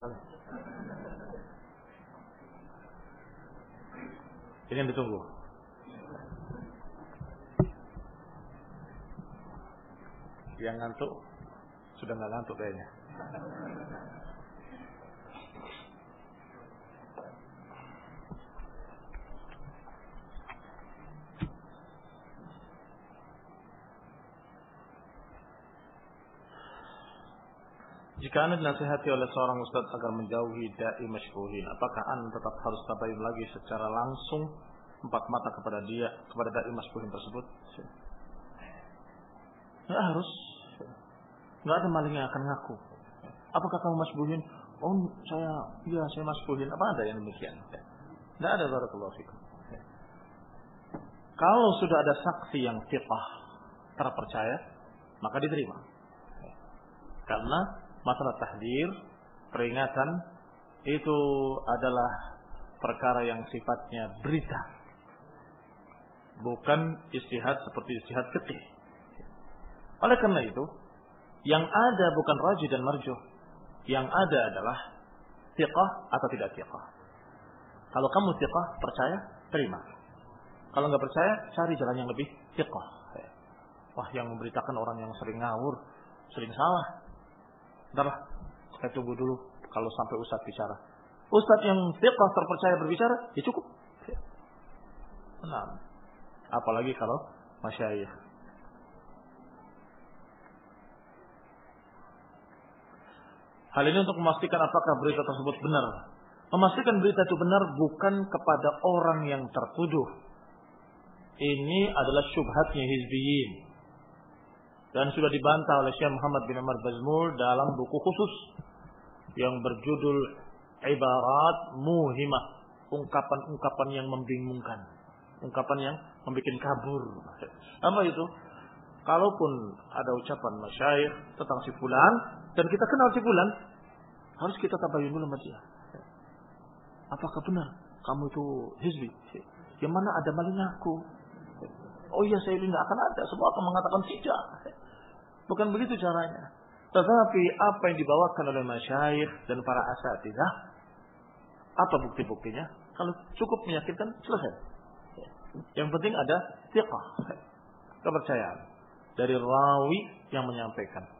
Ini yang ditunggu. Yang ngantuk sudah nggak ngantuk kayaknya. Jika anda dinasihati oleh seorang ustaz agar menjauhi da'i masyhuhin, apakah anda tetap harus tabayun lagi secara langsung empat mata kepada dia, kepada da'i masyhuhin tersebut? Enggak harus. Enggak ada maling yang akan ngaku. Apakah kamu masyhuhin? Oh, saya, iya saya masyhuhin. Apa ada yang demikian? Enggak ada barakallahu fikum. Kalau sudah ada saksi yang fiqah terpercaya, maka diterima. Karena masalah tahdir, peringatan itu adalah perkara yang sifatnya berita. Bukan istihad seperti istihad ketih. Oleh karena itu, yang ada bukan raji dan marjuh. Yang ada adalah tiqah atau tidak tiqah. Kalau kamu tiqah, percaya, terima. Kalau nggak percaya, cari jalan yang lebih tiqah. Wah, yang memberitakan orang yang sering ngawur, sering salah. Entahlah, saya tunggu dulu kalau sampai Ustadz bicara. Ustadz yang fiqah terpercaya berbicara, ya cukup. Nah, apalagi kalau masyayikh. Hal ini untuk memastikan apakah berita tersebut benar. Memastikan berita itu benar bukan kepada orang yang tertuduh. Ini adalah syubhatnya hizbiyin dan sudah dibantah oleh Syekh Muhammad bin Umar Bazmul dalam buku khusus yang berjudul Ibarat Muhimah, ungkapan-ungkapan yang membingungkan, ungkapan yang membuat kabur. Apa itu? Kalaupun ada ucapan masyayikh tentang si fulan dan kita kenal si fulan, harus kita tabayun dulu sama dia. Apakah benar kamu itu hizbi? Yang mana ada maling aku? Oh iya saya nggak akan ada. Semua akan mengatakan tidak. Bukan begitu caranya. Tetapi apa yang dibawakan oleh masyayikh dan para asatidah, apa bukti-buktinya? Kalau cukup meyakinkan, selesai. Yang penting ada tiqah, kepercayaan dari rawi yang menyampaikan.